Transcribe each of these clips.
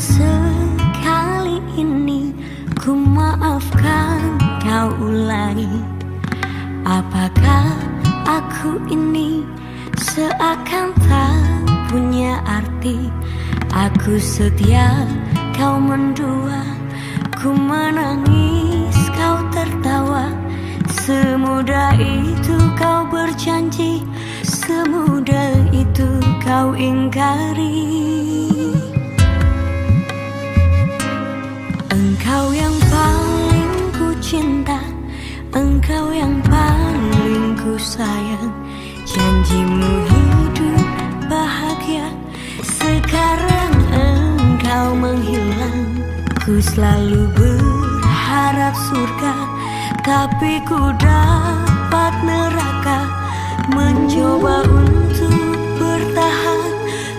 Sekali ini ku maafkan kau ulangi. Apakah aku ini seakan tak punya arti? Aku setia kau mendua Ku menangis kau tertawa. Semudah itu kau berjanji Semudah itu kau ingkari yang paling ku sayang. Janjimu hidup bahagia Sekarang engkau menghilang. Ku selalu berharap surga Tapi ku dapat neraka. Mencoba untuk bertahan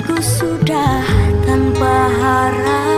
Ku sudah tanpa harap.